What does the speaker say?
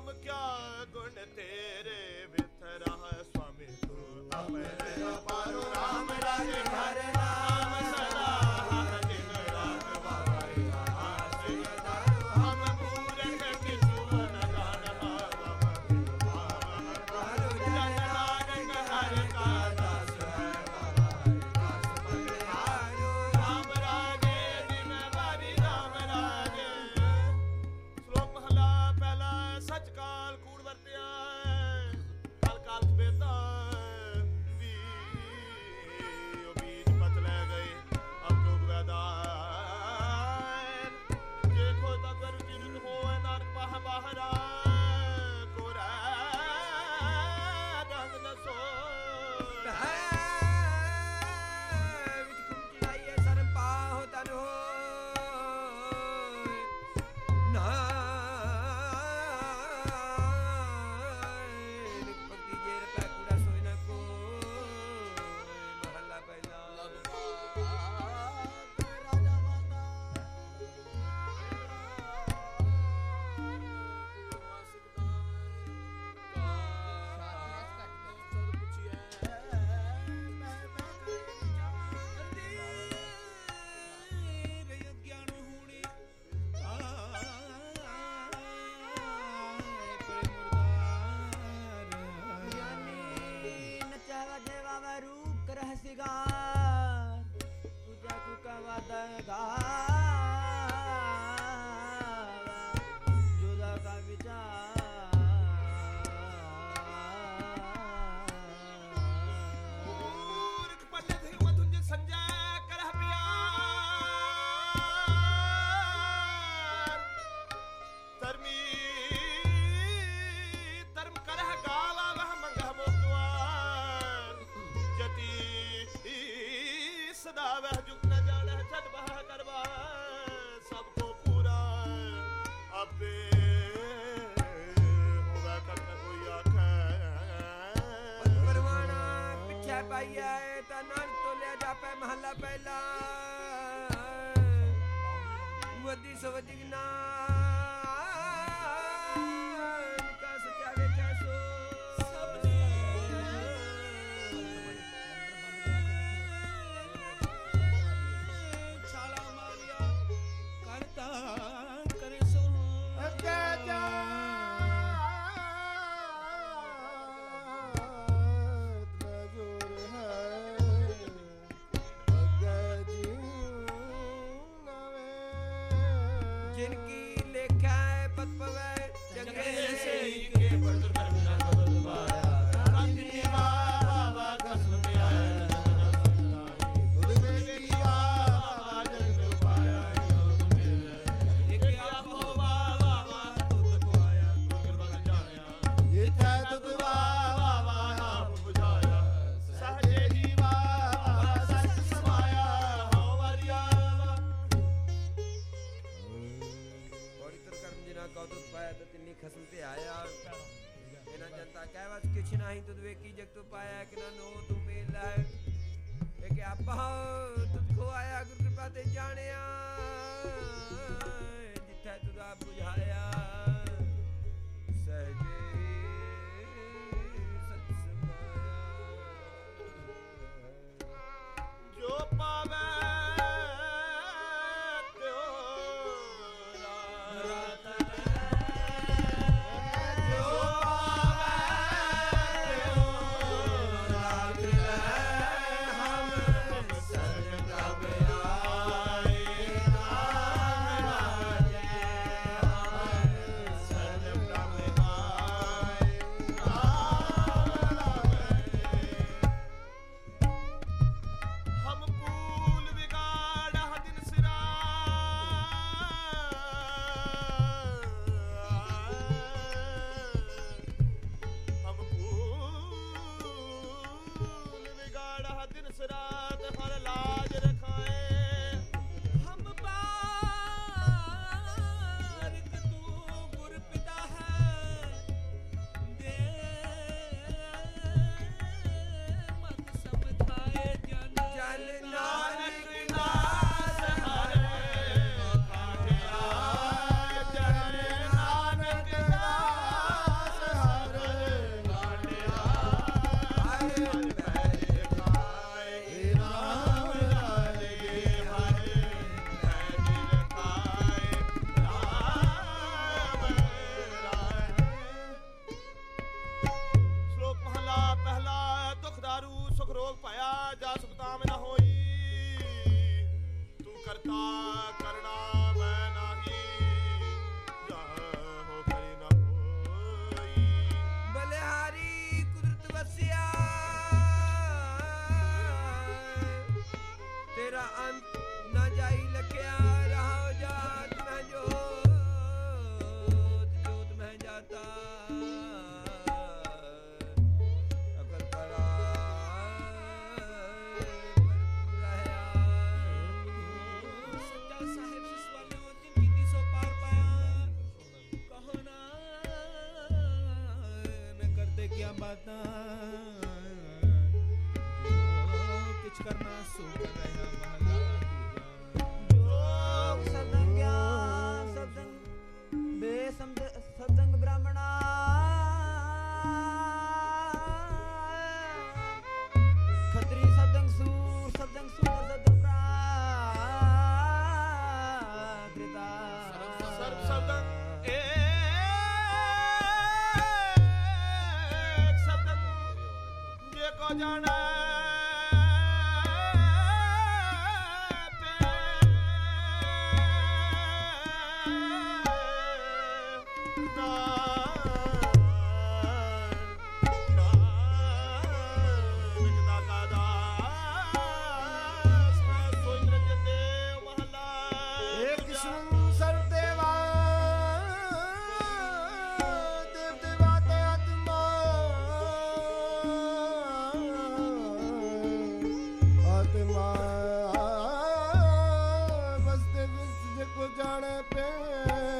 ਹਮ ਕਿਆ ਗੁਣ ਤੇਰੇ ਵਿਥਰਾ ਸੁਆਮੀ ਤੂੰ ਆਪਣੇ ਪਾਰੋ ਰਾਮ ਰਾਜੇ ਹਰ ਰੂਪ ਕਰਹਿ ਸਿਗਾਰ ਤੁਝਾ ਕੂ ਸਦਾ ਵਹ ਜੁਗ ਨ ਜਾਣਹਿ ਛਡ ਬਹ ਕਰਵਾ ਸਭ ਕੋ ਪੂਰਾ ਆਪੇ ਹੋਵੇ ਕਟ ਕੋਈ ਆਖੈ। ਪਰਵਾਣਾ ਪਿੱਛੇ ਪਾਈਐ ਤਾਂ ਨਾਨਕ ਤੋਲਿਆ ਜਾਪੈ ਮਹੱਲਾ ਪਹਿਲਾ। ਵਦੀ ਸਵਦਿਕ ਜਿਨ ਕੀ ਲੇਖਾ ਹੈ ਪਤ ਪਵੈ ਚੰਗੇ ਸੇ ਤਰ ਕਰਮ ਜਿਨਾ ਕਉ ਪਾਇਆ ਤੇ ਤਿੰਨੀ ਖਸਮ ਤੇ ਆਇਆ। ਇਹਨਾਂ ਜਨਤਾ ਕਹਿ ਵਸ ਕਿਛ ਨਹੀਂ ਤੁਧ ਵੇਖੀ ਜਗ ਤੂੰ ਪਾਇਆ ਕਿ ਨਾ ਨੋ ਤੂੰ ਮੇਲਾ ਹੈ। ਇਹ ਕਿ ਆਪਾ ਤੁਧ ਕੋ ਆਇਆ ਗੁਰ ਕਿਰਪਾ ਤੇ ਜਾਣਿਆ। ਜਿੱਥੈ ਤੁਧ ਆਪ ਬੁਝਾਇਆ ਸੁਖ ਰੋਗ ਪਾਇਆ ਜਾ ਸੁਖਤਾ ਨਾ ਹੋਈ। ਤੂੰ ਕਰਤਾ ਕਰਨਾ करना सुख ਵਿਸ਼ਨੂੰ ਸਰਦੇਵਾ ਦੇਵ ਦੇਵਾ ਤੇ ਆਤਮਾ ਆਤਮਾ ਵਸਦੇ ਵਿੱਚ ਜੇ ਕੋ ਜਾਣੇ ਪਏ